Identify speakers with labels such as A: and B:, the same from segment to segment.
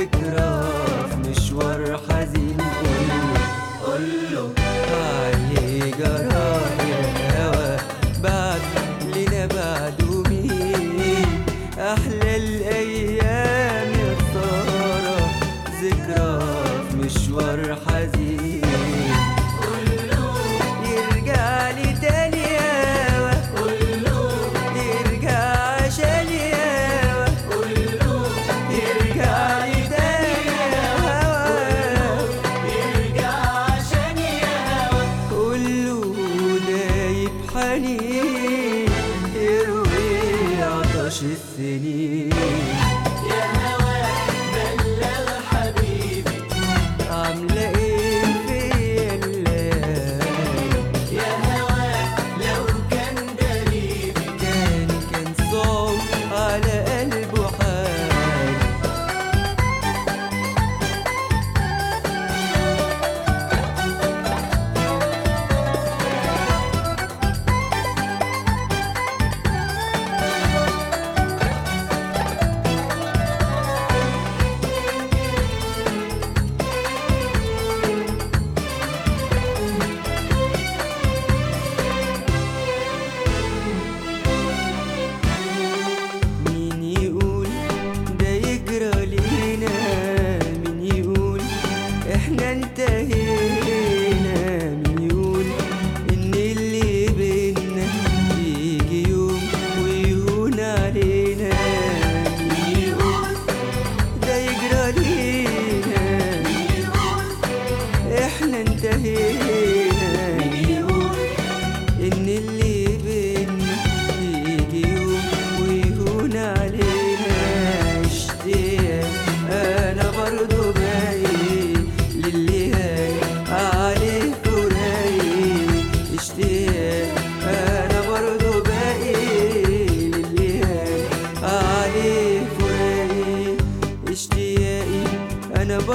A: ذکرہ خوشی ننتهي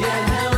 A: یا